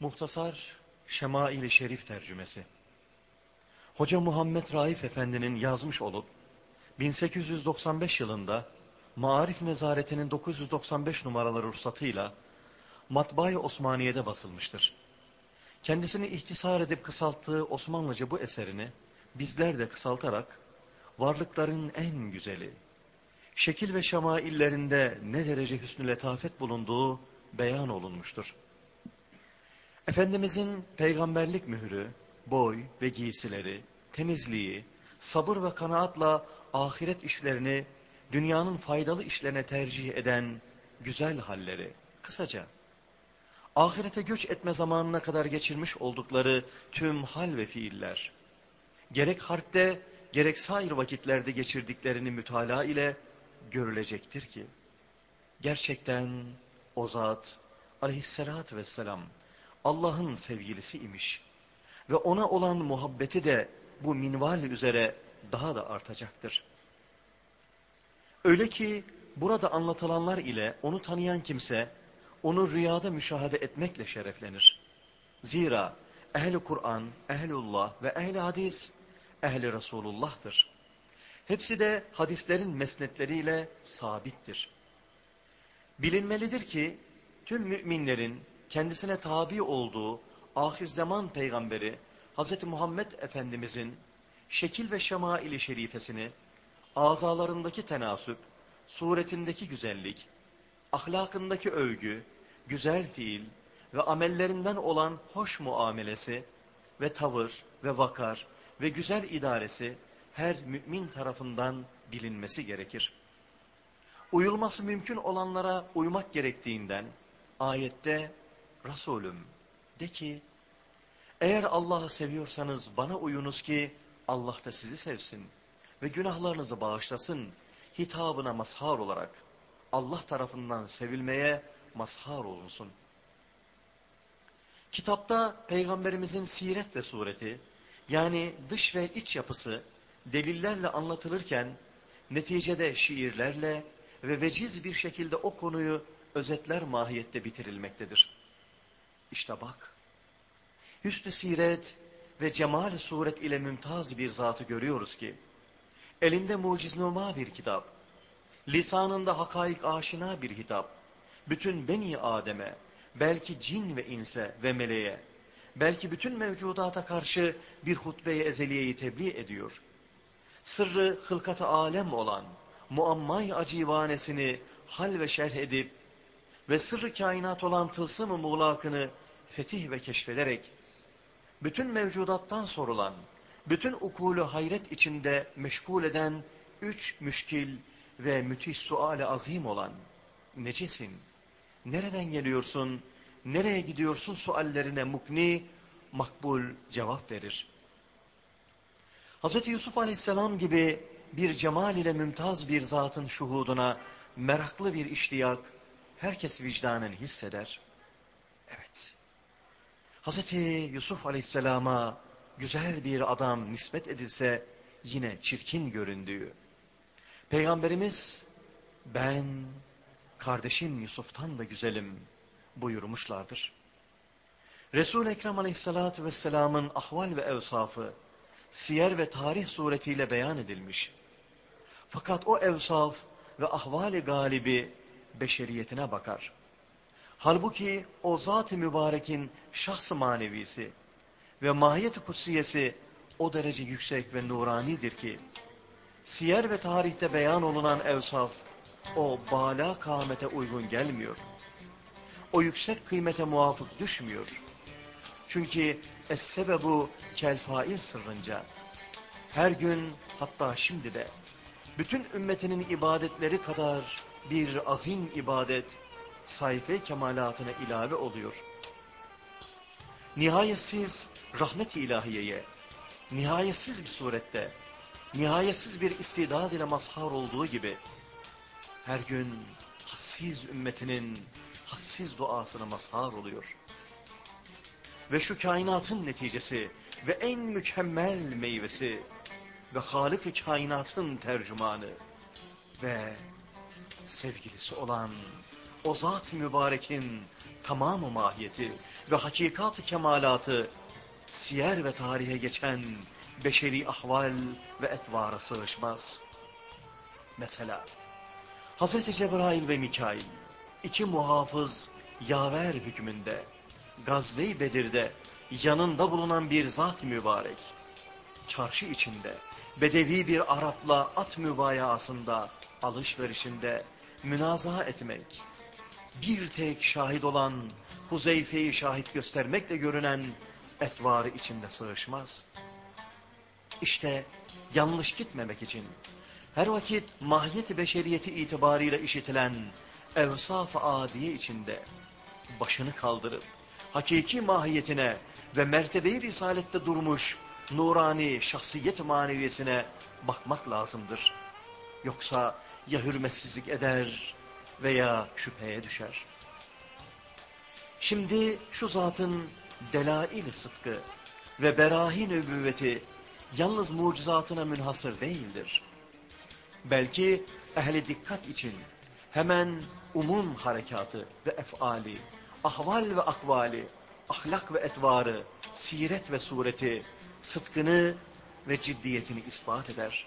Muhtasar Şemail-i Şerif tercümesi. Hoca Muhammed Raif Efendi'nin yazmış olup 1895 yılında Maarif Nezaretinin 995 numaralı ruhsatıyla Matbaa-i Osmaniye'de basılmıştır. Kendisini ihtisar edip kısalttığı Osmanlıca bu eserini bizler de kısaltarak varlıkların en güzeli, şekil ve şemaillerinde ne derece hüsnü letafet bulunduğu beyan olunmuştur. Efendimizin peygamberlik mührü, boy ve giysileri, temizliği, sabır ve kanaatla ahiret işlerini dünyanın faydalı işlerine tercih eden güzel halleri, kısaca ahirete göç etme zamanına kadar geçirmiş oldukları tüm hal ve fiiller, gerek harpte gerek sair vakitlerde geçirdiklerini mütalaa ile görülecektir ki, gerçekten o zat aleyhissalatü vesselam Allah'ın sevgilisi imiş ve ona olan muhabbeti de bu minval üzere daha da artacaktır. Öyle ki burada anlatılanlar ile onu tanıyan kimse onu rüyada müşahede etmekle şereflenir. Zira ehli Kur'an, ehlullah ve ehli hadis ehli Resulullah'tır. Hepsi de hadislerin mesnetleriyle sabittir. Bilinmelidir ki tüm müminlerin kendisine tabi olduğu ahir zaman peygamberi Hz. Muhammed Efendimizin şekil ve şemaili şerifesini azalarındaki tenasüp, suretindeki güzellik, ahlakındaki övgü, güzel fiil ve amellerinden olan hoş muamelesi ve tavır ve vakar ve güzel idaresi her mümin tarafından bilinmesi gerekir. Uyulması mümkün olanlara uymak gerektiğinden ayette Resulüm de ki eğer Allah'ı seviyorsanız bana uyunuz ki Allah da sizi sevsin ve günahlarınızı bağışlasın hitabına mazhar olarak Allah tarafından sevilmeye mazhar olunsun. Kitapta peygamberimizin siret ve sureti yani dış ve iç yapısı delillerle anlatılırken neticede şiirlerle ve veciz bir şekilde o konuyu özetler mahiyette bitirilmektedir. İşte bak, hüsnü siret ve cemal suret ile mümtaz bir zatı görüyoruz ki, elinde muciznuma bir kitap, lisanında hakaik aşina bir hitap, bütün beni Adem'e, belki cin ve inse ve meleğe, belki bütün mevcudata karşı bir hutbe-i ezeliyeyi tebliğ ediyor. Sırrı hılkat-ı alem olan muammay acivanesini hal ve şerh edip ve sırrı kainat olan tılsım-ı muğlakını fetih ve keşfederek bütün mevcudattan sorulan, bütün ukulu hayret içinde meşgul eden üç müşkil ve müthiş sual-i azim olan necesin, nereden geliyorsun, nereye gidiyorsun suallerine mukni, makbul cevap verir. Hz. Yusuf aleyhisselam gibi bir cemal ile mümtaz bir zatın şuhuduna meraklı bir iştiyak herkes vicdanen hisseder. Evet. Hz. Yusuf aleyhisselama güzel bir adam nispet edilse yine çirkin göründüğü. Peygamberimiz ben kardeşim Yusuf'tan da güzelim buyurmuşlardır. Resul-i Ekrem aleyhissalatü vesselamın ahval ve evsafı siyer ve tarih suretiyle beyan edilmiş. Fakat o evsaf ve ahvali galibi beşeriyetine bakar. Halbuki o zat-ı mübarekin şahs manevisi ve mahiyet-i kutsiyesi o derece yüksek ve nuranidir ki, siyer ve tarihte beyan olunan evsaf, o bala kâmete uygun gelmiyor. O yüksek kıymete muvafık düşmüyor. Çünkü es-sebebu kel-fail sırrınca, her gün hatta şimdi de, bütün ümmetinin ibadetleri kadar bir azim ibadet, sayfe kemalatına ilave oluyor. Nihayetsiz rahmet-i ilahiyeye, nihayetsiz bir surette, nihayetsiz bir istidad ile mazhar olduğu gibi, her gün hassiz ümmetinin hassiz duasına mazhar oluyor. Ve şu kainatın neticesi ve en mükemmel meyvesi ve Halık-ı kainatın tercümanı ve sevgilisi olan o zat mübarekin tamamı mahiyeti ve hakikat kemalatı siyer ve tarihe geçen beşeri ahval ve etvara sığışmaz. Mesela Hz. Cebrail ve Mikail iki muhafız yaver hükmünde Gazve-i Bedir'de yanında bulunan bir zat mübarek çarşı içinde bedevi bir Arapla at mübayasında alışverişinde münazaha etmek bir tek şahit olan Huzeyfe'yi şahit göstermekle görünen etvarı içinde sığışmaz. İşte yanlış gitmemek için her vakit mahiyeti beşeriyeti itibariyle işitilen evsaf-ı adiye içinde başını kaldırıp hakiki mahiyetine ve mertebeyi risalette durmuş nurani şahsiyet maneviyesine bakmak lazımdır. Yoksa ya hürmetsizlik eder veya şüpheye düşer. Şimdi şu zatın delail sıdkı ve berahi nübüvveti yalnız mucizatına münhasır değildir. Belki ehli dikkat için hemen umum harekatı ve efali, ahval ve akvali, ahlak ve etvarı, siret ve sureti, sıdkını ve ciddiyetini ispat eder.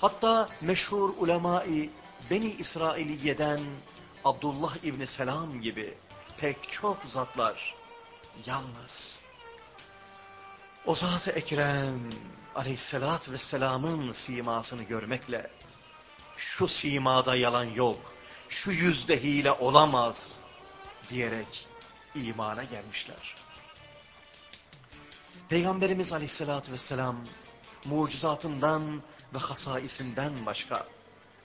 Hatta meşhur ulemai Beni İsrailiye'den Abdullah İbni Selam gibi pek çok zatlar yalnız o Zat-ı Ekrem aleyhissalat vesselamın simasını görmekle şu simada yalan yok, şu yüzde hile olamaz diyerek imana gelmişler. Peygamberimiz aleyhissalatü vesselam mucizatından ve hasaisinden başka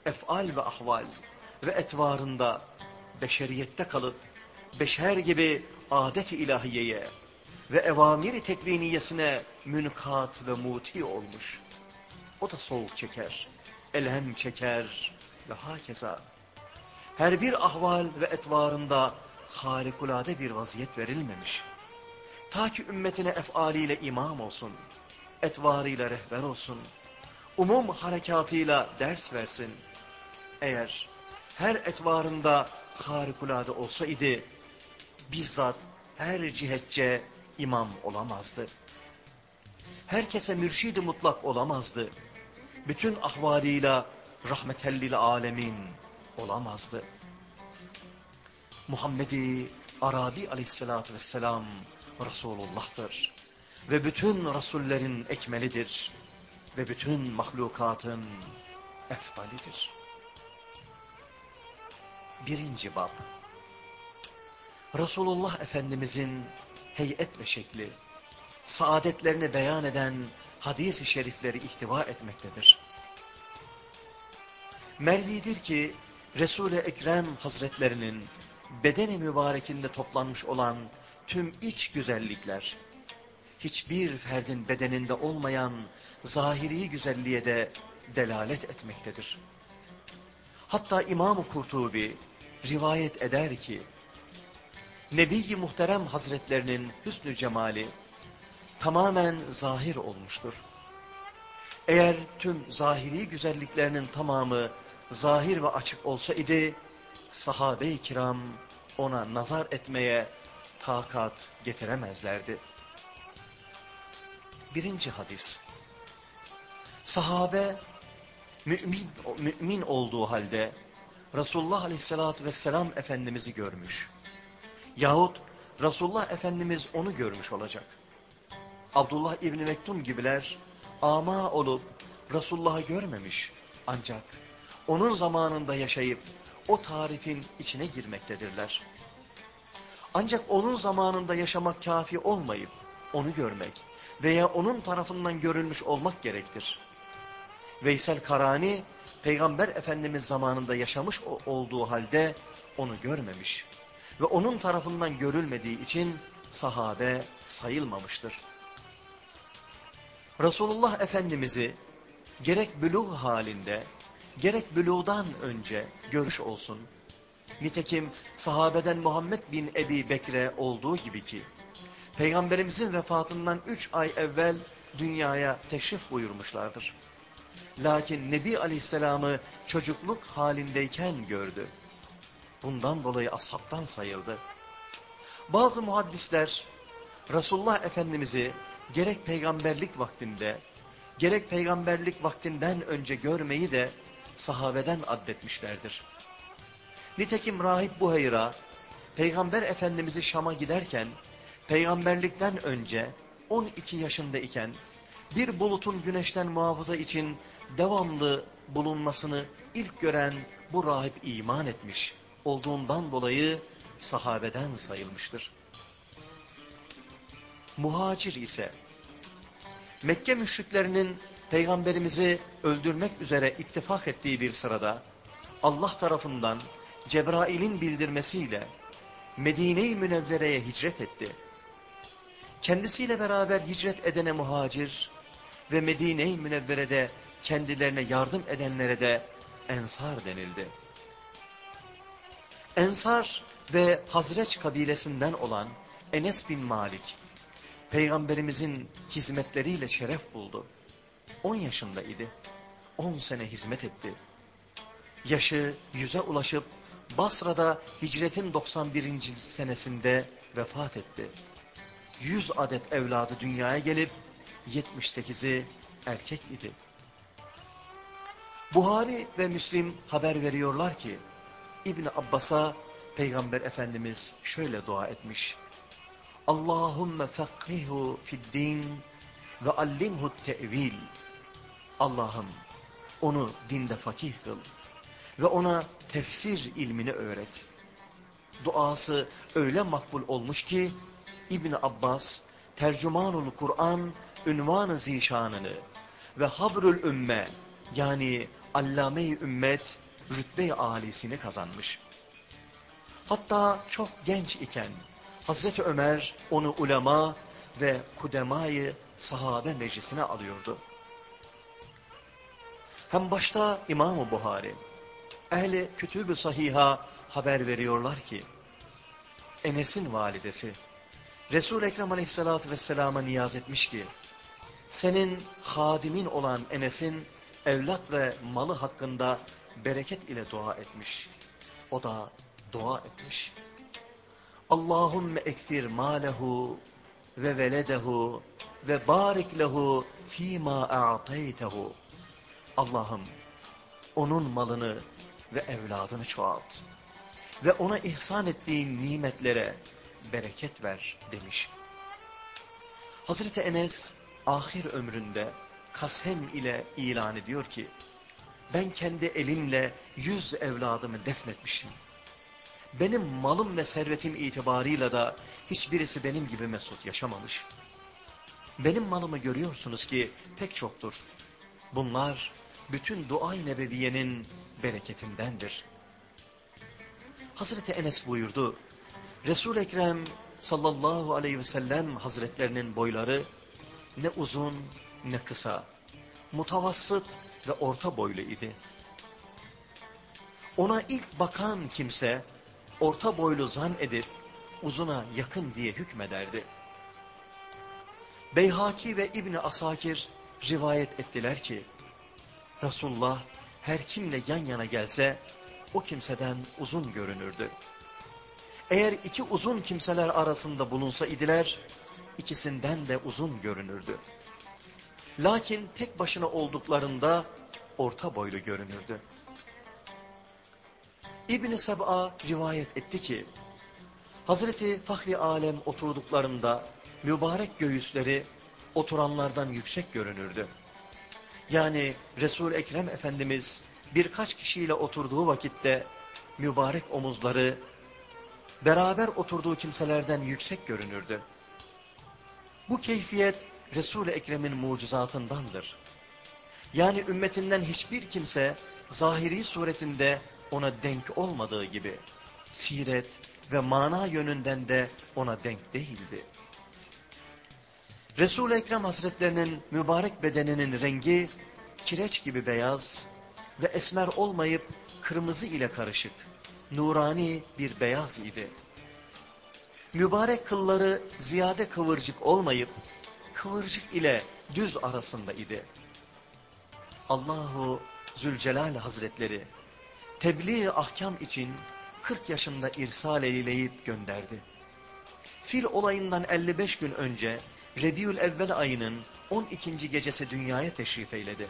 efal ve ahval ve etvarında beşeriyette kalıp beşer gibi adet-i ilahiyeye ve evamiri tekviniyesine münkat ve muti olmuş. O da soğuk çeker, elhem çeker ve hakeza. Her bir ahval ve etvarında harikulade bir vaziyet verilmemiş. Ta ki ümmetine efaliyle imam olsun, etvarıyla rehber olsun, umum harekatıyla ders versin. Eğer her etvarında harikulade olsaydı, bizzat her cihetçe imam olamazdı. Herkese mürşid mutlak olamazdı. Bütün ahvalıyla rahmetellil alemin olamazdı. Muhammedi Arabi aleyhissalatü vesselam Resulullah'tır. Ve bütün Resullerin ekmelidir. Ve bütün mahlukatın efdalidir. Birinci bab. Resulullah Efendimizin heyet ve şekli, saadetlerini beyan eden hadis-i şerifleri ihtiva etmektedir. Mervidir ki Resul-i Ekrem Hazretlerinin bedeni mübarekinde toplanmış olan tüm iç güzellikler, hiçbir ferdin bedeninde olmayan zahiri güzelliğe de delalet etmektedir. Hatta İmam-ı Kurtubi rivayet eder ki, Nebi-i Muhterem Hazretlerinin hüsnü cemali tamamen zahir olmuştur. Eğer tüm zahiri güzelliklerinin tamamı zahir ve açık olsaydı, sahabe-i kiram ona nazar etmeye takat getiremezlerdi. Birinci hadis. Sahabe mümin, mümin olduğu halde Resulullah Aleyhisselatü Vesselam Efendimiz'i görmüş. Yahut Resulullah Efendimiz onu görmüş olacak. Abdullah İbni Mektum gibiler ama olup Resulullah'ı görmemiş. Ancak onun zamanında yaşayıp o tarifin içine girmektedirler. Ancak onun zamanında yaşamak kafi olmayıp onu görmek veya onun tarafından görülmüş olmak gerektir. Veysel Karani Peygamber Efendimiz zamanında yaşamış olduğu halde onu görmemiş ve onun tarafından görülmediği için sahabe sayılmamıştır. Resulullah Efendimiz'i gerek bülûh halinde, gerek bülûdan önce görüş olsun. Nitekim sahabeden Muhammed bin Ebi Bekre olduğu gibi ki, Peygamberimizin vefatından üç ay evvel dünyaya teşrif buyurmuşlardır. Lakin Nebi Aleyhisselam'ı çocukluk halindeyken gördü. Bundan dolayı ashabtan sayıldı. Bazı muhaddisler Resulullah Efendimiz'i gerek peygamberlik vaktinde, gerek peygamberlik vaktinden önce görmeyi de sahabeden addetmişlerdir. Nitekim Rahip Buhayra, Peygamber Efendimiz'i Şam'a giderken, peygamberlikten önce 12 yaşındayken, bir bulutun güneşten muhafaza için devamlı bulunmasını ilk gören bu rahip iman etmiş olduğundan dolayı sahabeden sayılmıştır. Muhacir ise Mekke müşriklerinin peygamberimizi öldürmek üzere ittifak ettiği bir sırada Allah tarafından Cebrail'in bildirmesiyle Medine-i Münevvere'ye hicret etti. Kendisiyle beraber hicret edene muhacir ve Medine-i Münevvere'de kendilerine yardım edenlere de Ensar denildi. Ensar ve Hazreç kabilesinden olan Enes bin Malik, Peygamberimizin hizmetleriyle şeref buldu. 10 yaşında idi. 10 sene hizmet etti. Yaşı yüze ulaşıp Basra'da hicretin 91. senesinde vefat etti. 100 adet evladı dünyaya gelip 78'i erkek idi. Buhari ve Müslim haber veriyorlar ki İbni Abbas'a Peygamber Efendimiz şöyle dua etmiş. Allahümme fakkihu fid din ve allimhu te'vil. Allah'ım onu dinde fakih kıl ve ona tefsir ilmini öğret. Duası öyle makbul olmuş ki İbni Abbas tercümanul Kur'an ünvanı zişanını ve habrül ümme yani allame-i ümmet rütbe-i âlisini kazanmış. Hatta çok genç iken Hazreti Ömer onu ulema ve kudemayı sahabe meclisine alıyordu. Hem başta İmam-ı Buhari, ehli kütüb-ü sahiha haber veriyorlar ki, Enes'in validesi, Resul-i Ekrem aleyhissalatü vesselama niyaz etmiş ki, senin hadimin olan Enes'in evlat ve malı hakkında bereket ile dua etmiş. O da dua etmiş. Allahümme ektir malehu ve veledehu ve barik lehu fîmâ a'teytehu. Allah'ım onun malını ve evladını çoğalt. Ve ona ihsan ettiğin nimetlere bereket ver demiş. Hazreti Enes ahir ömründe kasem ile ilan ediyor ki ben kendi elimle yüz evladımı defnetmişim. Benim malım ve servetim itibarıyla da hiçbirisi benim gibi mesut yaşamamış. Benim malımı görüyorsunuz ki pek çoktur. Bunlar bütün dua-i nebeviyenin bereketindendir. Hazreti Enes buyurdu. Resul-i Ekrem sallallahu aleyhi ve sellem hazretlerinin boyları ne uzun ne kısa, mutavassıt ve orta boylu idi. Ona ilk bakan kimse orta boylu zan edip uzuna yakın diye hükmederdi. Beyhaki ve İbni Asakir rivayet ettiler ki Resulullah her kimle yan yana gelse o kimseden uzun görünürdü. Eğer iki uzun kimseler arasında bulunsa idiler, ikisinden de uzun görünürdü. Lakin tek başına olduklarında orta boylu görünürdü. İbn-i Seb'a rivayet etti ki, Hazreti Fahri Alem oturduklarında mübarek göğüsleri oturanlardan yüksek görünürdü. Yani resul Ekrem Efendimiz birkaç kişiyle oturduğu vakitte mübarek omuzları beraber oturduğu kimselerden yüksek görünürdü. Bu keyfiyet Resul-i Ekrem'in mucizatındandır. Yani ümmetinden hiçbir kimse zahiri suretinde ona denk olmadığı gibi siret ve mana yönünden de ona denk değildi. Resul-i Ekrem Hazretlerinin mübarek bedeninin rengi kireç gibi beyaz ve esmer olmayıp kırmızı ile karışık, nurani bir beyaz idi. Mübarek kılları ziyade kıvırcık olmayıp kıvırcık ile düz arasında idi. Allahu Zülcelal Hazretleri tebliğ ahkam için 40 yaşında irsal eyleyip gönderdi. Fil olayından 55 gün önce Rebiül Evvel ayının 12. gecesi dünyaya teşrif eyledi.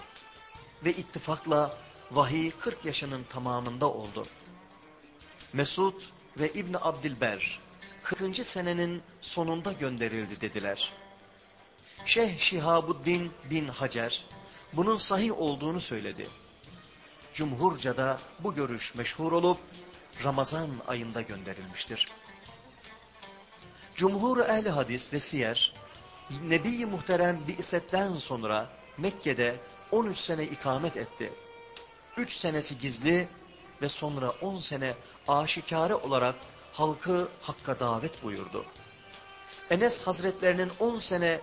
Ve ittifakla vahiy 40 yaşının tamamında oldu. Mesud ve İbni Abdilber 40. senenin sonunda gönderildi dediler. Şeyh Şihabuddin bin Hacer bunun sahih olduğunu söyledi. Cumhurca da bu görüş meşhur olup Ramazan ayında gönderilmiştir. Cumhur ehli hadis ve siyer Nebi-i Muhterem Bi'setten sonra Mekke'de 13 sene ikamet etti. 3 senesi gizli ve sonra 10 sene aşikare olarak halkı hakka davet buyurdu. Enes Hazretlerinin 10 sene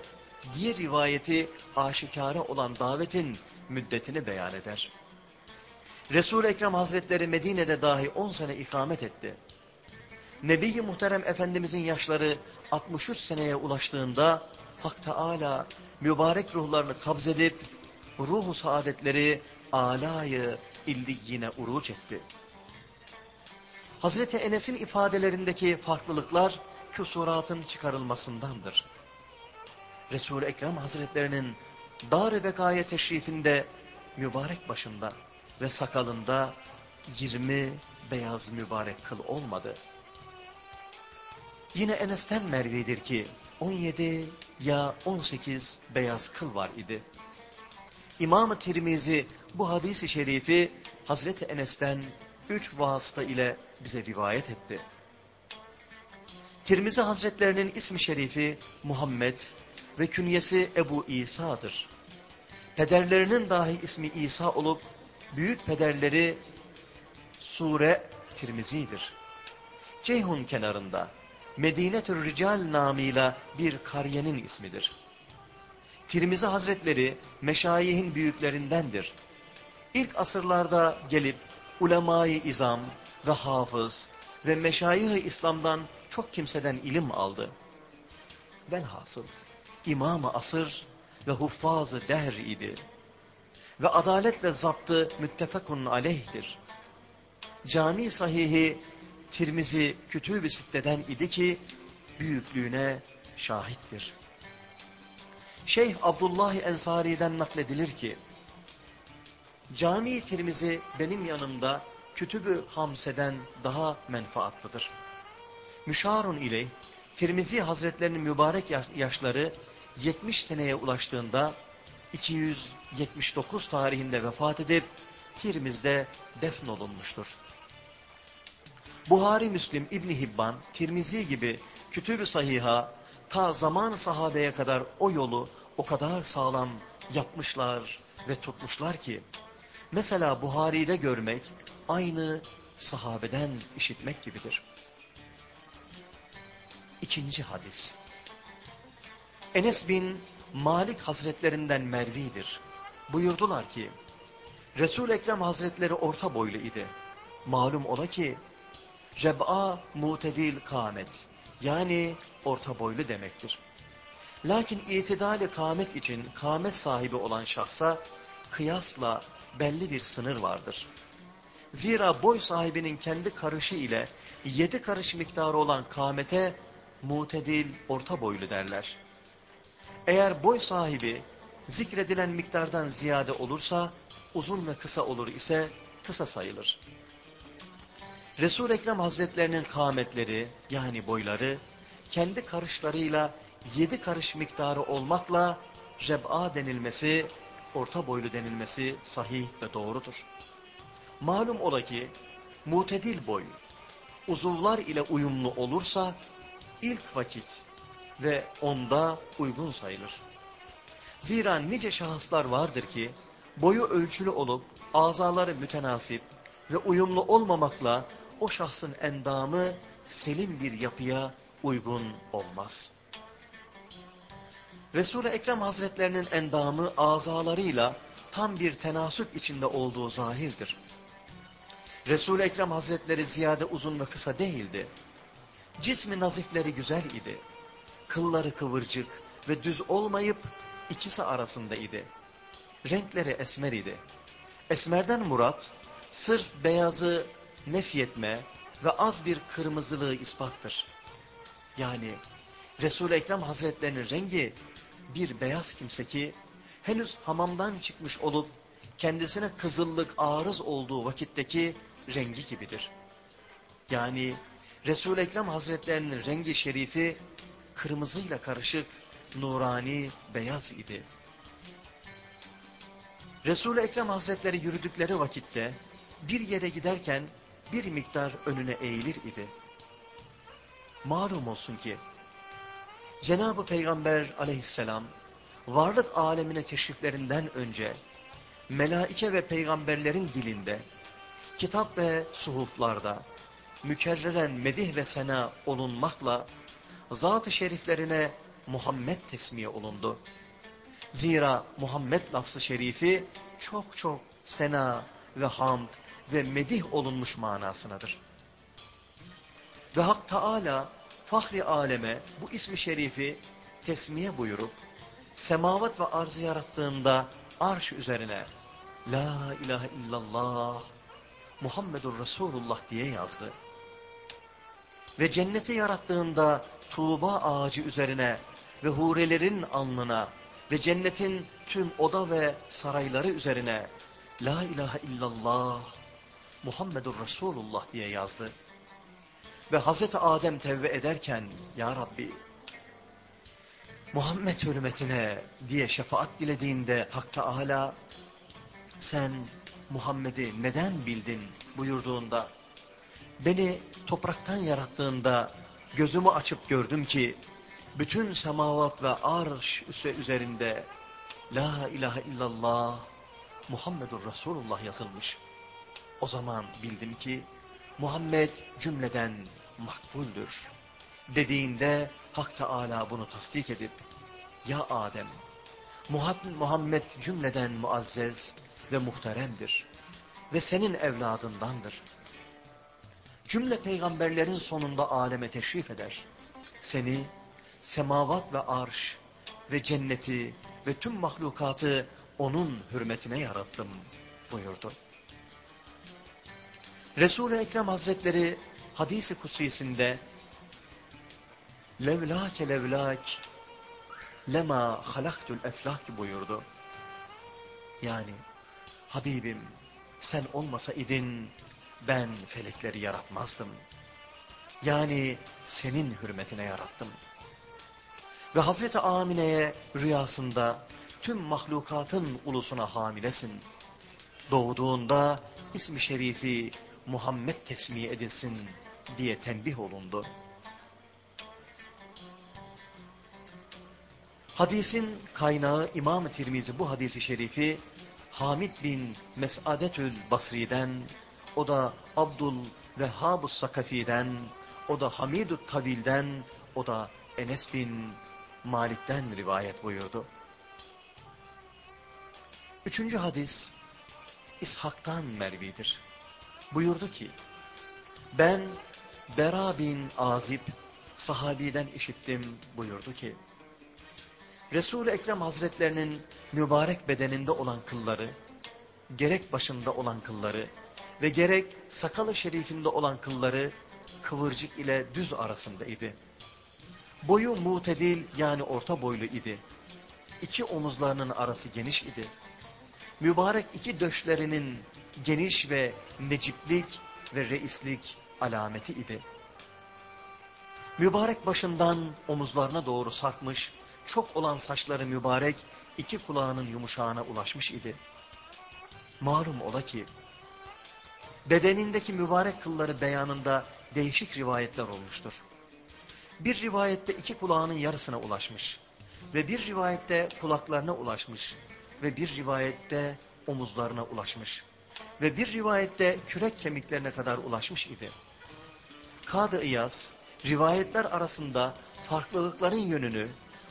diğer rivayeti aşikare olan davetin müddetini beyan eder. Resul-i Ekrem Hazretleri Medine'de dahi 10 sene ikamet etti. Nebi-i Muhterem Efendimizin yaşları 63 seneye ulaştığında Hak Teala mübarek ruhlarını kabzedip ruhu saadetleri alayı illiyyine uruç etti. Hazreti Enes'in ifadelerindeki farklılıklar küsuratın çıkarılmasındandır. Resul-i Ekrem Hazretlerinin dar-ı vekaya teşrifinde mübarek başında ve sakalında 20 beyaz mübarek kıl olmadı. Yine Enes'ten mervidir ki 17 ya 18 beyaz kıl var idi. İmam-ı Tirmizi bu hadisi şerifi Hazreti Enes'ten üç vasıta ile bize rivayet etti. Tirmizi Hazretlerinin ismi şerifi Muhammed ve künyesi Ebu İsa'dır. Pederlerinin dahi ismi İsa olup büyük pederleri Sure Tirmizi'dir. Ceyhun kenarında Medine-tür Rical namıyla bir kariyenin ismidir. Tirmizi Hazretleri meşayihin büyüklerindendir. İlk asırlarda gelip ulemayı izam ve hafız ve meşayih İslam'dan çok kimseden ilim aldı. Velhasıl imam asır ve huffaz-ı idi. Ve adaletle zaptı müttefekun aleyhtir. Cami sahihi Tirmizi Kütüb-i Sitte'den idi ki büyüklüğüne şahittir. Şeyh Abdullah Ensari'den nakledilir ki Cami Tirmizi benim yanımda Kütüb-ü Hamse'den daha menfaatlıdır. Müşarun ile Tirmizi Hazretlerinin mübarek yaşları 70 seneye ulaştığında 279 tarihinde vefat edip Tirmiz'de defnolunmuştur. Buhari, Müslim, İbni Hibban, Tirmizi gibi kütüb-ü sahiha ta zaman sahabeye kadar o yolu o kadar sağlam yapmışlar ve tutmuşlar ki mesela Buhari'de görmek aynı sahabeden işitmek gibidir. İkinci hadis. Enes bin Malik Hazretlerinden Mervi'dir. Buyurdular ki, Resul-i Ekrem Hazretleri orta boylu idi. Malum ola ki, Reb'a mutedil kâmet, yani orta boylu demektir. Lakin itidali kâmet için kâmet sahibi olan şahsa, kıyasla belli bir sınır vardır. Zira boy sahibinin kendi karışı ile yedi karış miktarı olan kâmete, mutedil orta boylu derler. Eğer boy sahibi zikredilen miktardan ziyade olursa uzun ve kısa olur ise kısa sayılır. Resul-i Ekrem Hazretlerinin kâmetleri yani boyları kendi karışlarıyla yedi karış miktarı olmakla reb'a denilmesi, orta boylu denilmesi sahih ve doğrudur. Malum ola ki mutedil boy uzuvlar ile uyumlu olursa ilk vakit ve onda uygun sayılır. Zira nice şahıslar vardır ki boyu ölçülü olup azaları mütenasip ve uyumlu olmamakla o şahsın endamı selim bir yapıya uygun olmaz. Resul-i Ekrem Hazretlerinin endamı azalarıyla tam bir tenasüp içinde olduğu zahirdir. Resul-i Ekrem Hazretleri ziyade uzun ve kısa değildi. Cismi nazifleri güzel idi. Kılları kıvırcık ve düz olmayıp ikisi arasında idi. Renkleri esmer idi. Esmerden murat, sırf beyazı nefyetme ve az bir kırmızılığı ispattır. Yani Resul-i Ekrem Hazretlerinin rengi bir beyaz kimse ki henüz hamamdan çıkmış olup kendisine kızıllık arız olduğu vakitteki rengi gibidir. Yani Resul-i Ekrem Hazretlerinin rengi şerifi kırmızıyla karışık nurani beyaz idi. Resul-i Ekrem Hazretleri yürüdükleri vakitte bir yere giderken bir miktar önüne eğilir idi. Malum olsun ki Cenab-ı Peygamber aleyhisselam varlık alemine teşriflerinden önce melaike ve peygamberlerin dilinde kitap ve suhuflarda mükerreren medih ve sena olunmakla zat-ı şeriflerine Muhammed tesmiye olundu. Zira Muhammed lafzı şerifi çok çok sena ve hamd ve medih olunmuş manasınadır. Ve Hak Teala fahri aleme bu ismi şerifi tesmiye buyurup semavat ve arzı yarattığında arş üzerine La ilahe illallah Muhammedur Resulullah diye yazdı. Ve cenneti yarattığında tuğba ağacı üzerine ve hurelerin alnına ve cennetin tüm oda ve sarayları üzerine La ilahe illallah Muhammedur Resulullah diye yazdı. Ve Hazreti Adem tevbe ederken Ya Rabbi Muhammed hürmetine diye şefaat dilediğinde Hak Teala sen Muhammed'i neden bildin buyurduğunda beni topraktan yarattığında gözümü açıp gördüm ki bütün semavat ve arş üzerinde La ilahe illallah Muhammedur Resulullah yazılmış. O zaman bildim ki Muhammed cümleden makbuldür. Dediğinde Hak Teala bunu tasdik edip Ya Adem Muhammed cümleden muazzez ve muhteremdir ve senin evladındandır. Cümle peygamberlerin sonunda aleme teşrif eder. Seni semavat ve arş ve cenneti ve tüm mahlukatı onun hürmetine yarattım buyurdu. Resul-i Ekrem Hazretleri hadisi kutsisinde levlâke levlâk lema halaktul eflak buyurdu. Yani Habibim sen olmasa idin ben felekleri yaratmazdım. Yani senin hürmetine yarattım. Ve Hazreti Amine'ye rüyasında tüm mahlukatın ulusuna hamilesin. Doğduğunda ismi şerifi Muhammed tesmiye edilsin diye tembih olundu. Hadisin kaynağı İmam-ı Tirmizi bu hadisi şerifi Hamid bin Mes'adetül Basri'den, o da Abdul Vehhabus Sakafi'den, o da Hamidut Tavil'den, o da Enes bin Malik'ten rivayet buyurdu. Üçüncü hadis İshak'tan Mervi'dir. Buyurdu ki, ben Bera bin Azib sahabiden işittim buyurdu ki, Resul-i Ekrem Hazretlerinin mübarek bedeninde olan kılları, gerek başında olan kılları ve gerek sakalı şerifinde olan kılları kıvırcık ile düz arasındaydı. Boyu mutedil yani orta boylu idi. İki omuzlarının arası geniş idi. Mübarek iki döşlerinin geniş ve neciplik ve reislik alameti idi. Mübarek başından omuzlarına doğru sarkmış çok olan saçları mübarek iki kulağının yumuşağına ulaşmış idi. Malum ola ki bedenindeki mübarek kılları beyanında değişik rivayetler olmuştur. Bir rivayette iki kulağının yarısına ulaşmış ve bir rivayette kulaklarına ulaşmış ve bir rivayette omuzlarına ulaşmış ve bir rivayette kürek kemiklerine kadar ulaşmış idi. Kadı İyaz rivayetler arasında farklılıkların yönünü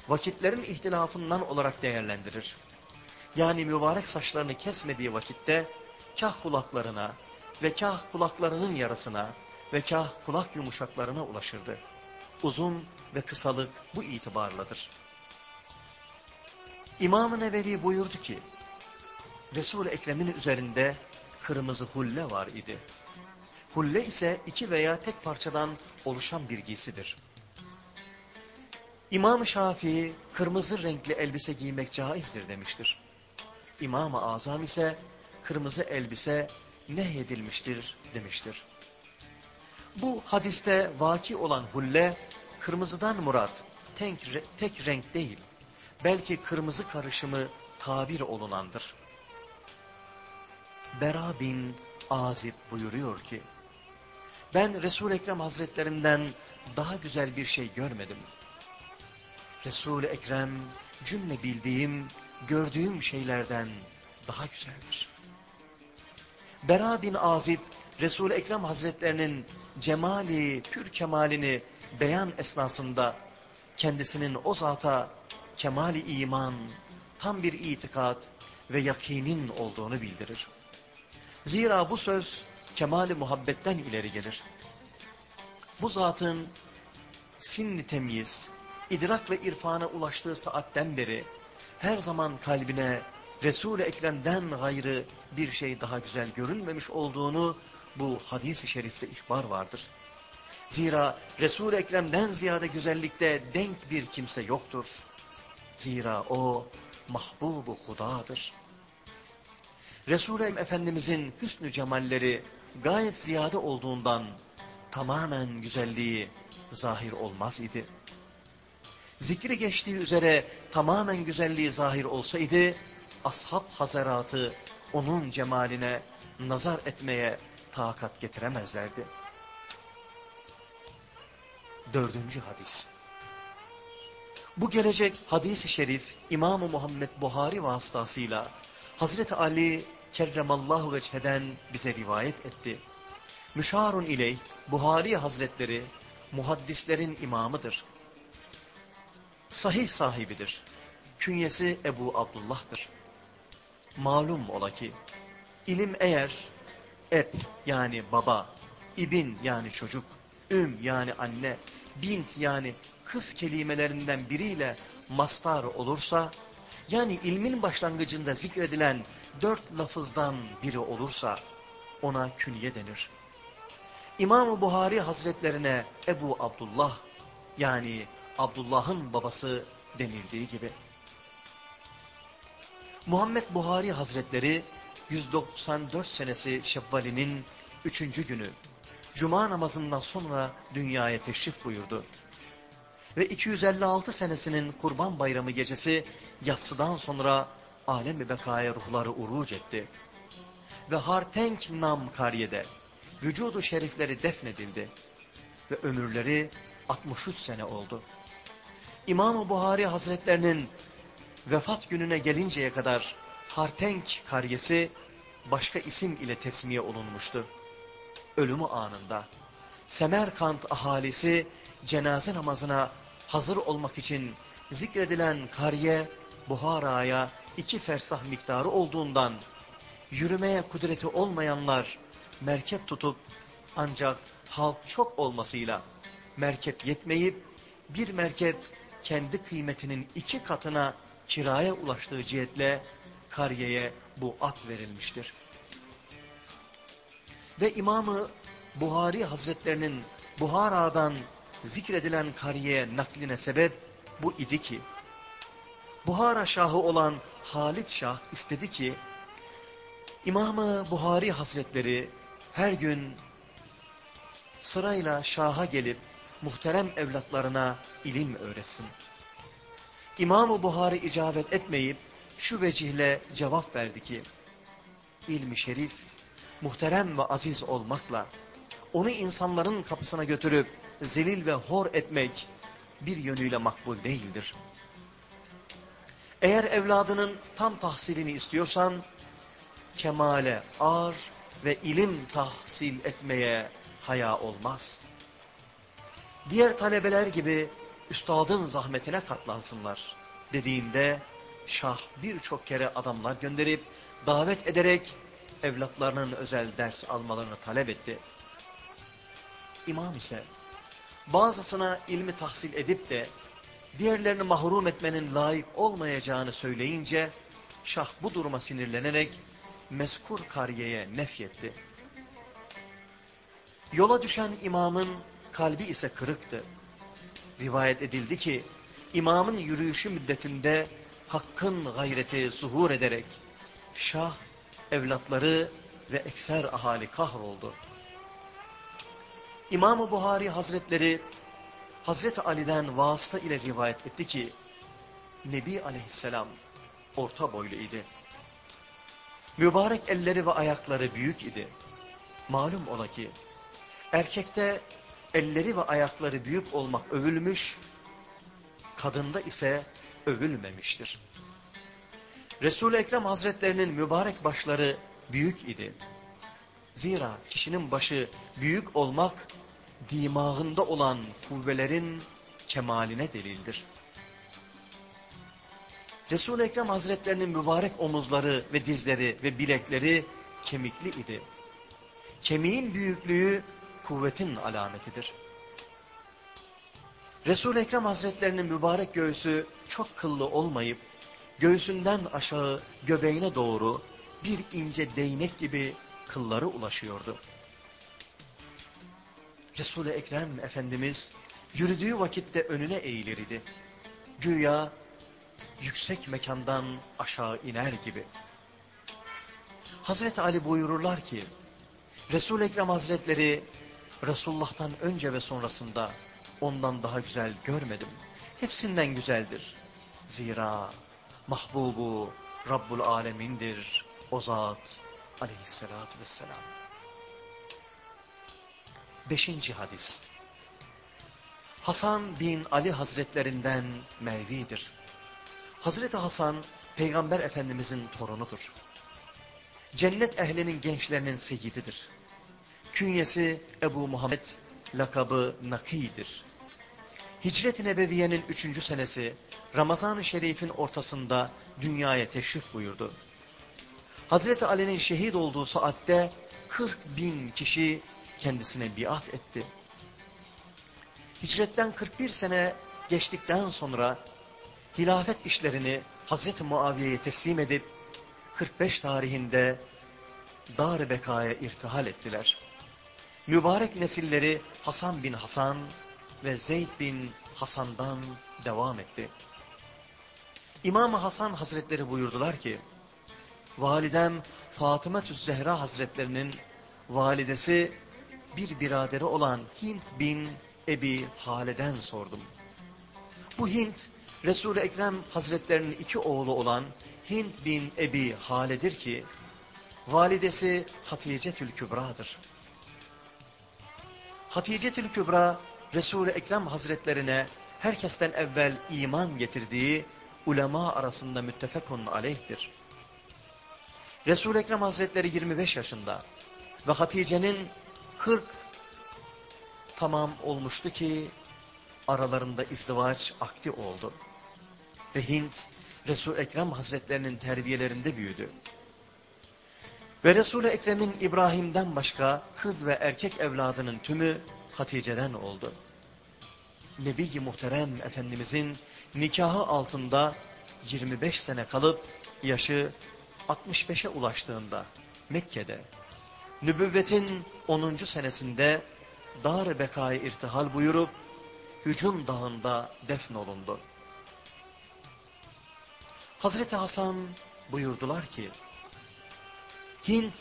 vakitlerin ihtilafından olarak değerlendirir. Yani mübarek saçlarını kesmediği vakitte kah kulaklarına ve kah kulaklarının yarısına ve kah kulak yumuşaklarına ulaşırdı. Uzun ve kısalık bu itibarladır. İmam-ı Nevevi buyurdu ki, Resul-i Ekrem'in üzerinde kırmızı hulle var idi. Hulle ise iki veya tek parçadan oluşan bir giysidir. İmam Şafii kırmızı renkli elbise giymek caizdir demiştir. İmam-ı Azam ise kırmızı elbise nehyedilmiştir demiştir. Bu hadiste vaki olan hulle kırmızıdan murat tek, tek renk değil, belki kırmızı karışımı tabir olunandır. Bera bin Azib buyuruyor ki, ben Resul-i Ekrem Hazretlerinden daha güzel bir şey görmedim. Resul-i Ekrem cümle bildiğim, gördüğüm şeylerden daha güzeldir. Bera bin Azib, Resul-i Ekrem Hazretlerinin cemali, pür kemalini beyan esnasında kendisinin o zata kemali iman, tam bir itikat ve yakinin olduğunu bildirir. Zira bu söz kemali muhabbetten ileri gelir. Bu zatın sinni temyiz, idrak ve irfana ulaştığı saatten beri her zaman kalbine Resul-i Ekrem'den gayrı bir şey daha güzel görünmemiş olduğunu bu hadis-i şerifte ihbar vardır. Zira Resul-i Ekrem'den ziyade güzellikte denk bir kimse yoktur. Zira o mahbubu hudadır. Resul-i Efendimizin hüsnü cemalleri gayet ziyade olduğundan tamamen güzelliği zahir olmaz idi. Zikri geçtiği üzere tamamen güzelliği zahir olsaydı, ashab hazaratı onun cemaline nazar etmeye takat getiremezlerdi. Dördüncü hadis. Bu gelecek hadis-i şerif İmam-ı Muhammed Buhari vasıtasıyla Hazreti Ali kerremallahu veçheden bize rivayet etti. Müşarun iley Buhari Hazretleri muhaddislerin imamıdır. Sahih sahibidir. Künyesi Ebu Abdullah'tır. Malum ola ki ilim eğer ep yani baba, ibin yani çocuk, üm yani anne, bint yani kız kelimelerinden biriyle mastar olursa, yani ilmin başlangıcında zikredilen dört lafızdan biri olursa ona künye denir. İmam-ı Buhari Hazretlerine Ebu Abdullah yani Abdullah'ın babası denildiği gibi. Muhammed Buhari Hazretleri 194 senesi Şevval'inin 3. günü Cuma namazından sonra dünyaya teşrif buyurdu. Ve 256 senesinin Kurban Bayramı gecesi yatsıdan sonra alem-i bekaya ruhları uruc etti. Ve Hartenk Nam kariyede vücudu şerifleri defnedildi. Ve ömürleri 63 sene oldu. İmam-ı Buhari Hazretlerinin vefat gününe gelinceye kadar Hartenk kariyesi başka isim ile tesmiye olunmuştu. Ölümü anında Semerkant ahalisi cenaze namazına hazır olmak için zikredilen kariye Buhara'ya iki fersah miktarı olduğundan yürümeye kudreti olmayanlar merkep tutup ancak halk çok olmasıyla merkep yetmeyip bir merkep kendi kıymetinin iki katına kiraya ulaştığı cihetle kariyeye bu at verilmiştir. Ve İmamı Buhari Hazretlerinin Buhara'dan zikredilen kariye nakline sebep bu idi ki, Buhara Şahı olan Halit Şah istedi ki, İmamı Buhari Hazretleri her gün sırayla Şah'a gelip muhterem evlatlarına ilim öğretsin. İmam-ı Buhari icabet etmeyip şu vecihle cevap verdi ki, ilmi şerif, muhterem ve aziz olmakla, onu insanların kapısına götürüp zelil ve hor etmek bir yönüyle makbul değildir. Eğer evladının tam tahsilini istiyorsan, kemale ar ve ilim tahsil etmeye haya olmaz. Diğer talebeler gibi üstadın zahmetine katlansınlar dediğinde Şah birçok kere adamlar gönderip davet ederek evlatlarının özel ders almalarını talep etti. İmam ise bazısına ilmi tahsil edip de diğerlerini mahrum etmenin layık olmayacağını söyleyince Şah bu duruma sinirlenerek meskur kariyeye nefyetti. Yola düşen imamın kalbi ise kırıktı. Rivayet edildi ki imamın yürüyüşü müddetinde hakkın gayreti zuhur ederek şah, evlatları ve ekser ahali kahroldu. İmam-ı Buhari Hazretleri Hazreti Ali'den vasıta ile rivayet etti ki Nebi Aleyhisselam orta boylu idi. Mübarek elleri ve ayakları büyük idi. Malum ola ki erkekte elleri ve ayakları büyük olmak övülmüş, kadında ise övülmemiştir. Resul-i Ekrem Hazretlerinin mübarek başları büyük idi. Zira kişinin başı büyük olmak, dimağında olan kuvvelerin kemaline delildir. Resul-i Ekrem Hazretlerinin mübarek omuzları ve dizleri ve bilekleri kemikli idi. Kemiğin büyüklüğü kuvvetin alametidir. Resul-i Ekrem Hazretlerinin mübarek göğsü çok kıllı olmayıp, göğsünden aşağı göbeğine doğru bir ince değnek gibi kılları ulaşıyordu. Resul-i Ekrem Efendimiz yürüdüğü vakitte önüne eğilir idi. Güya yüksek mekandan aşağı iner gibi. Hazreti Ali buyururlar ki, Resul-i Ekrem Hazretleri Resulullah'tan önce ve sonrasında ondan daha güzel görmedim. Hepsinden güzeldir. Zira mahbubu Rabbul Alemindir o zat aleyhissalatü vesselam. Beşinci hadis. Hasan bin Ali Hazretlerinden Mervi'dir. Hazreti Hasan Peygamber Efendimizin torunudur. Cennet ehlinin gençlerinin seyyididir. Künyesi Ebu Muhammed, lakabı Naki'dir. Hicret-i Nebeviye'nin üçüncü senesi Ramazan-ı Şerif'in ortasında dünyaya teşrif buyurdu. Hazreti Ali'nin şehit olduğu saatte 40 bin kişi kendisine biat etti. Hicretten 41 sene geçtikten sonra hilafet işlerini Hazreti Muaviye'ye teslim edip 45 tarihinde Dar-ı Beka'ya irtihal ettiler. Mübarek nesilleri Hasan bin Hasan ve Zeyd bin Hasan'dan devam etti. imam Hasan Hazretleri buyurdular ki, Validem Fatıma Zehra Hazretlerinin validesi bir biraderi olan Hint bin Ebi Hale'den sordum. Bu Hint Resul-i Ekrem Hazretlerinin iki oğlu olan Hint bin Ebi Hale'dir ki validesi Hatice-tül Kübra'dır. Hatice-tül Kübra Resul-i Ekrem Hazretlerine herkesten evvel iman getirdiği ulema arasında müttefekun aleyhtir. Resul-i Ekrem Hazretleri 25 yaşında ve Hatice'nin 40 tamam olmuştu ki aralarında izdivaç akti oldu. Ve Hint Resul-i Ekrem Hazretlerinin terbiyelerinde büyüdü. Ve Resul-i Ekrem'in İbrahim'den başka kız ve erkek evladının tümü Hatice'den oldu. Nebi-i Muhterem Efendimizin nikahı altında 25 sene kalıp yaşı 65'e ulaştığında Mekke'de nübüvvetin 10. senesinde Dar-ı Beka'ya irtihal buyurup Hücun Dağı'nda defnolundu. Hazreti Hasan buyurdular ki Hint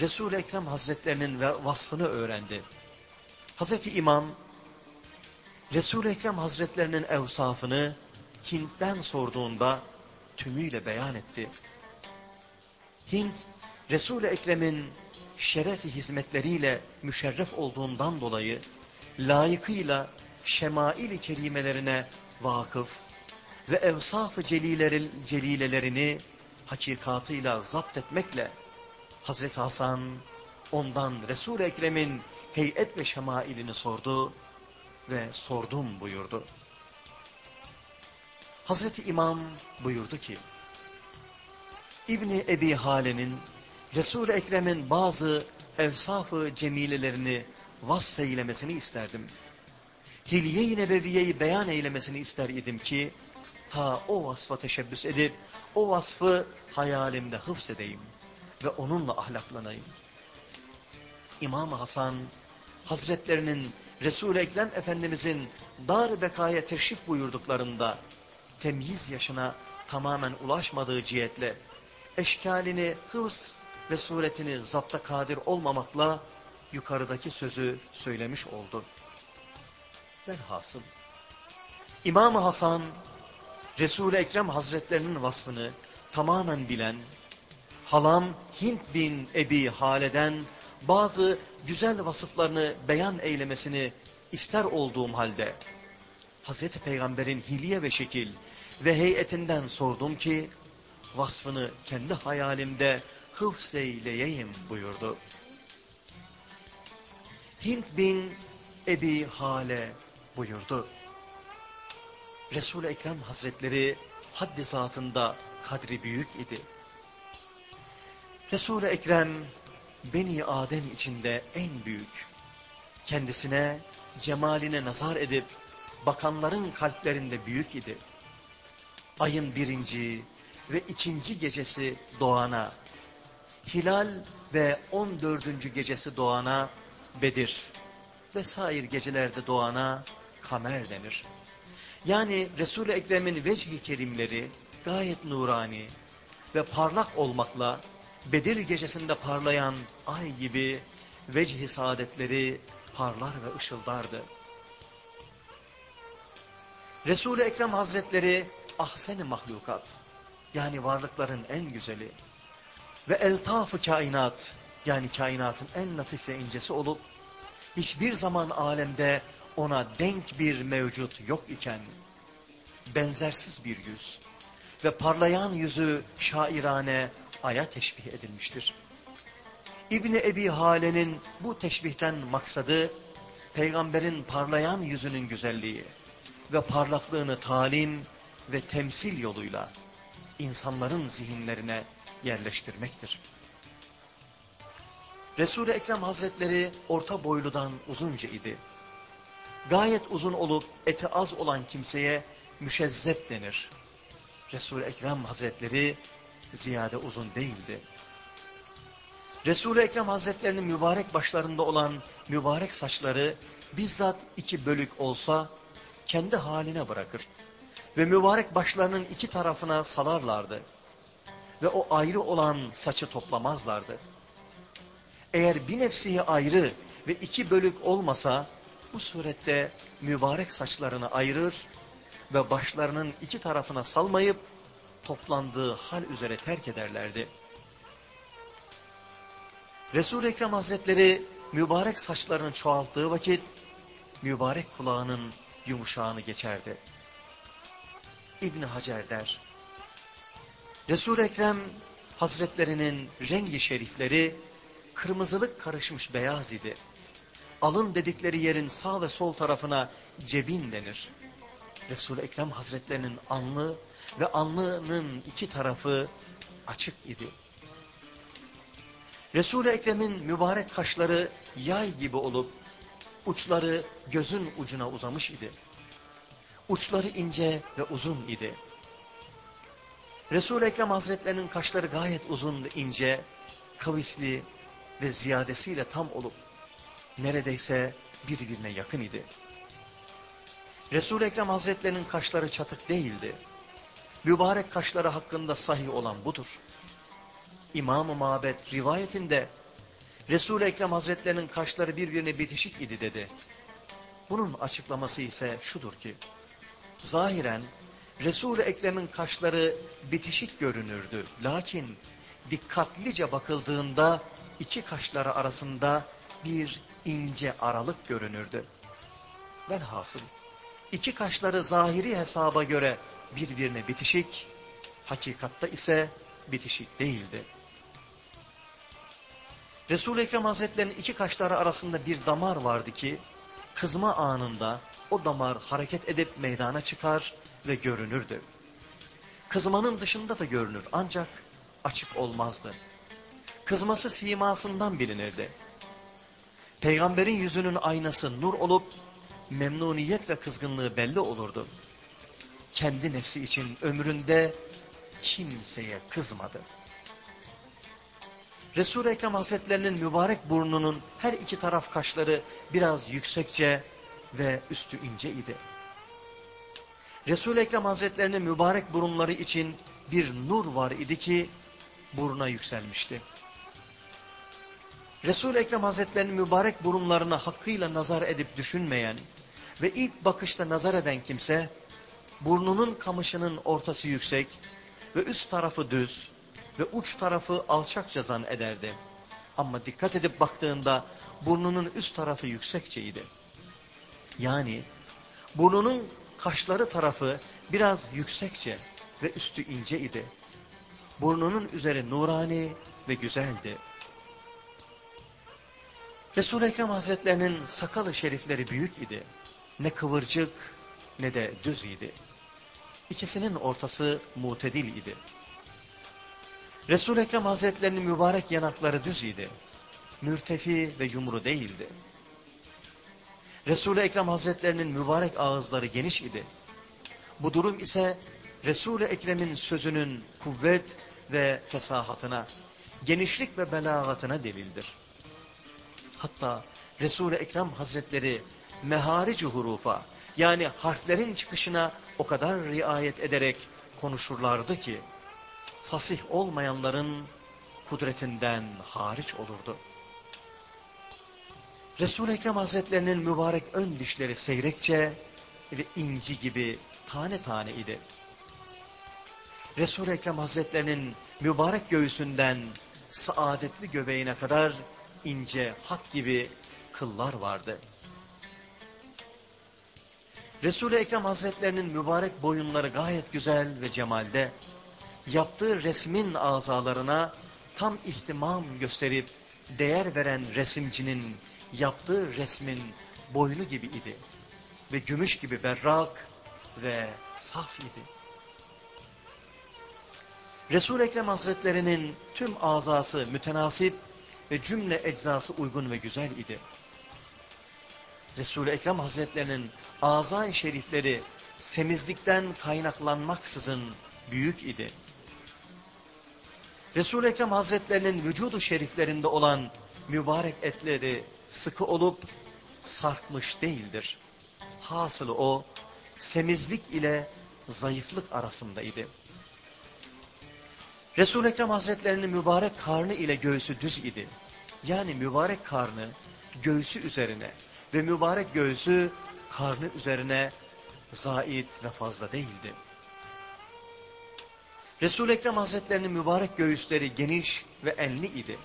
Resul-i Ekrem Hazretlerinin vasfını öğrendi. Hazreti İmam Resul-i Ekrem Hazretlerinin evsafını Hint'ten sorduğunda tümüyle beyan etti. Hint Resul-i Ekrem'in şerefi hizmetleriyle müşerref olduğundan dolayı layıkıyla şemail-i kerimelerine vakıf ve evsaf-ı celilelerini hakikatıyla zapt etmekle Hazreti Hasan ondan Resul-i Ekrem'in heyet ve şemailini sordu ve sordum buyurdu. Hazreti İmam buyurdu ki, İbni Ebi Hale'nin Resul-i Ekrem'in bazı evsaf-ı cemilelerini vasfeylemesini isterdim. Hilye-i Nebeviye'yi beyan eylemesini ister idim ki, ta o vasfa teşebbüs edip, o vasfı hayalimde hıfzedeyim ve onunla ahlaklanayım. İmam Hasan, Hazretlerinin Resul-i Ekrem Efendimizin dar bekaya teşrif buyurduklarında temyiz yaşına tamamen ulaşmadığı cihetle eşkalini hıvs ve suretini zapta kadir olmamakla yukarıdaki sözü söylemiş oldu. Velhasıl İmam-ı Hasan Resul-i Ekrem Hazretlerinin vasfını tamamen bilen, halam Hint bin Ebi Hale'den bazı güzel vasıflarını beyan eylemesini ister olduğum halde, Hazreti Peygamber'in hilye ve şekil ve heyetinden sordum ki, vasfını kendi hayalimde hıfzeyleyeyim buyurdu. Hint bin Ebi Hale buyurdu. Resul-i Ekrem Hazretleri haddi zatında kadri büyük idi. Resul-i Ekrem Beni Adem içinde en büyük. Kendisine cemaline nazar edip bakanların kalplerinde büyük idi. Ayın birinci ve ikinci gecesi doğana, hilal ve on dördüncü gecesi doğana Bedir ve sair gecelerde doğana kamer denir. Yani Resul-i Ekrem'in vecih kerimleri gayet nurani ve parlak olmakla Bedir gecesinde parlayan ay gibi vecih saadetleri parlar ve ışıldardı. Resul-i Ekrem Hazretleri ahsen-i mahlukat yani varlıkların en güzeli ve eltaf-ı kainat yani kainatın en latif ve incesi olup hiçbir zaman alemde ona denk bir mevcut yok iken benzersiz bir yüz ve parlayan yüzü şairane aya teşbih edilmiştir. İbni Ebi Hale'nin bu teşbihten maksadı peygamberin parlayan yüzünün güzelliği ve parlaklığını talim ve temsil yoluyla insanların zihinlerine yerleştirmektir. Resul-i Ekrem Hazretleri orta boyludan uzunca idi. Gayet uzun olup eti az olan kimseye müşezzep denir. Resul-i Ekrem Hazretleri ziyade uzun değildi. Resul-i Ekrem Hazretlerinin mübarek başlarında olan mübarek saçları bizzat iki bölük olsa kendi haline bırakır. Ve mübarek başlarının iki tarafına salarlardı. Ve o ayrı olan saçı toplamazlardı. Eğer bir nefsihi ayrı ve iki bölük olmasa bu surette mübarek saçlarını ayırır ve başlarının iki tarafına salmayıp toplandığı hal üzere terk ederlerdi. Resul-i Ekrem Hazretleri mübarek saçlarını çoğalttığı vakit mübarek kulağının yumuşağını geçerdi. İbni Hacer der. Resul-i Ekrem Hazretlerinin rengi şerifleri kırmızılık karışmış beyaz idi. Alın dedikleri yerin sağ ve sol tarafına cebin denir. Resul-i Ekrem Hazretlerinin alnı ve alnının iki tarafı açık idi. Resul-i Ekrem'in mübarek kaşları yay gibi olup uçları gözün ucuna uzamış idi. Uçları ince ve uzun idi. Resul-i Ekrem Hazretlerinin kaşları gayet uzun ve ince, kavisli ve ziyadesiyle tam olup neredeyse birbirine yakın idi. Resul-i Ekrem Hazretlerinin kaşları çatık değildi. Mübarek kaşları hakkında sahih olan budur. İmam-ı Mabed rivayetinde Resul-i Ekrem Hazretlerinin kaşları birbirine bitişik idi dedi. Bunun açıklaması ise şudur ki, zahiren Resul-i Ekrem'in kaşları bitişik görünürdü. Lakin dikkatlice bakıldığında iki kaşları arasında bir ince aralık görünürdü. Velhasıl iki kaşları zahiri hesaba göre birbirine bitişik, hakikatta ise bitişik değildi. Resul-i Ekrem Hazretleri'nin iki kaşları arasında bir damar vardı ki, kızma anında o damar hareket edip meydana çıkar ve görünürdü. Kızmanın dışında da görünür ancak açık olmazdı. Kızması simasından bilinirdi. Peygamberin yüzünün aynası nur olup memnuniyet ve kızgınlığı belli olurdu. Kendi nefsi için ömründe kimseye kızmadı. Resul-i Ekrem Hazretlerinin mübarek burnunun her iki taraf kaşları biraz yüksekçe ve üstü ince idi. Resul-i Ekrem Hazretlerinin mübarek burunları için bir nur var idi ki buruna yükselmişti. Resul-i Ekrem Hazretlerinin mübarek burunlarına hakkıyla nazar edip düşünmeyen ve ilk bakışta nazar eden kimse burnunun kamışının ortası yüksek ve üst tarafı düz ve uç tarafı alçakça zan ederdi. Ama dikkat edip baktığında burnunun üst tarafı yüksekçeydi. Yani burnunun kaşları tarafı biraz yüksekçe ve üstü ince idi. Burnunun üzeri nurani ve güzeldi. Resul-i Ekrem Hazretlerinin sakalı şerifleri büyük idi. Ne kıvırcık ne de düz idi. İkisinin ortası mutedil idi. Resul-i Ekrem Hazretlerinin mübarek yanakları düz idi. Mürtefi ve yumru değildi. Resul-i Ekrem Hazretlerinin mübarek ağızları geniş idi. Bu durum ise Resul-i Ekrem'in sözünün kuvvet ve fesahatına, genişlik ve belagatına delildir. Hatta Resul-i Ekrem Hazretleri meharici hurufa yani harflerin çıkışına o kadar riayet ederek konuşurlardı ki fasih olmayanların kudretinden hariç olurdu. Resul-i Ekrem Hazretlerinin mübarek ön dişleri seyrekçe ve inci gibi tane tane idi. Resul-i Ekrem Hazretlerinin mübarek göğsünden saadetli göbeğine kadar ince hat gibi kıllar vardı. Resul-i Ekrem Hazretlerinin mübarek boyunları gayet güzel ve cemalde, yaptığı resmin azalarına tam ihtimam gösterip değer veren resimcinin yaptığı resmin boynu gibi idi. Ve gümüş gibi berrak ve saf idi. Resul-i Ekrem Hazretlerinin tüm azası mütenasip ve cümle eczası uygun ve güzel idi. Resul-i Ekrem Hazretlerinin azay şerifleri semizlikten kaynaklanmaksızın büyük idi. Resul-i Ekrem Hazretlerinin vücudu şeriflerinde olan mübarek etleri sıkı olup sarkmış değildir. Hasılı o semizlik ile zayıflık arasındaydı. Resul-i Ekrem Hazretlerinin mübarek karnı ile göğsü düz idi. Yani mübarek karnı göğsü üzerine ve mübarek göğsü karnı üzerine zait ve fazla değildi. Resul-i Ekrem Hazretlerinin mübarek göğüsleri geniş ve enli idi.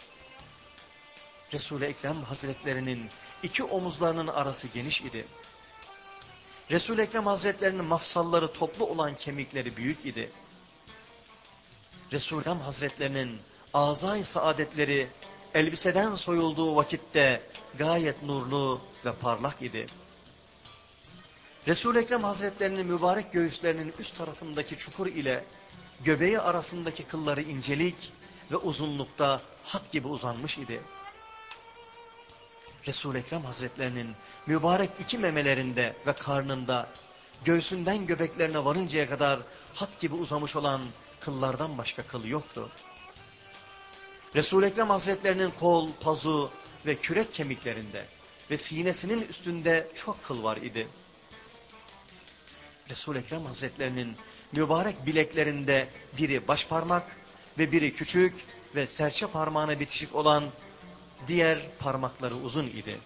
Resul-i Ekrem Hazretlerinin iki omuzlarının arası geniş idi. Resul-i Ekrem Hazretlerinin mafsalları toplu olan kemikleri büyük idi. Resul-i Ekrem Hazretlerinin azay saadetleri elbiseden soyulduğu vakitte gayet nurlu ve parlak idi. Resul-i Ekrem Hazretlerinin mübarek göğüslerinin üst tarafındaki çukur ile göbeği arasındaki kılları incelik ve uzunlukta hat gibi uzanmış idi. Resul-i Ekrem Hazretlerinin mübarek iki memelerinde ve karnında göğsünden göbeklerine varıncaya kadar hat gibi uzamış olan kıllardan başka kıl yoktu. Resul-i Ekrem Hazretlerinin kol, pazu ve kürek kemiklerinde ve sinesinin üstünde çok kıl var idi. Resul-i Ekrem Hazretlerinin mübarek bileklerinde biri baş parmak ve biri küçük ve serçe parmağına bitişik olan diğer parmakları uzun idi.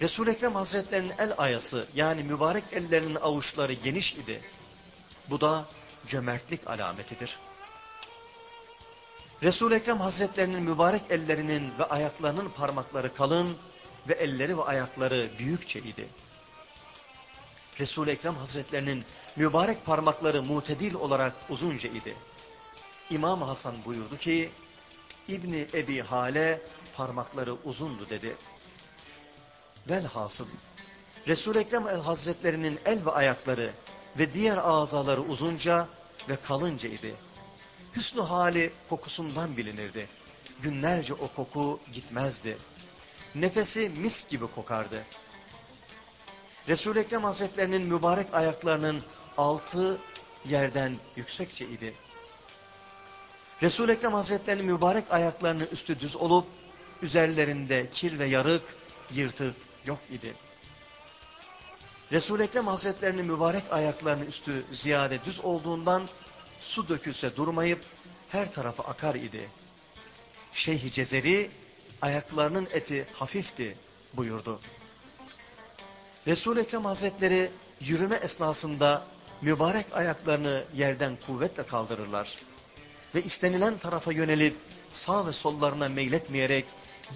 Resul-i Ekrem Hazretlerinin el ayası yani mübarek ellerinin avuçları geniş idi. Bu da cömertlik alametidir. Resul-i Ekrem Hazretlerinin mübarek ellerinin ve ayaklarının parmakları kalın ve elleri ve ayakları büyükçe idi. Resul-i Ekrem Hazretlerinin mübarek parmakları mutedil olarak uzunca idi. İmam Hasan buyurdu ki, İbni Ebi Hale parmakları uzundu dedi. Velhasıl, Resul-i Ekrem Hazretlerinin el ve ayakları ve diğer azaları uzunca ve kalınca idi. Hüsnü hali kokusundan bilinirdi. Günlerce o koku gitmezdi. Nefesi mis gibi kokardı. Resul-i Ekrem Hazretlerinin mübarek ayaklarının altı yerden yüksekçe idi. Resul-i Ekrem Hazretlerinin mübarek ayaklarının üstü düz olup, üzerlerinde kir ve yarık, yırtık yok idi. Resul-i Ekrem Hazretlerinin mübarek ayaklarının üstü ziyade düz olduğundan su dökülse durmayıp her tarafa akar idi. Şeyh Cezeri ayaklarının eti hafifti buyurdu. Resul-i Ekrem Hazretleri yürüme esnasında mübarek ayaklarını yerden kuvvetle kaldırırlar. Ve istenilen tarafa yönelip sağ ve sollarına meyletmeyerek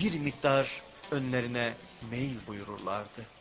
bir miktar önlerine meyil buyururlardı.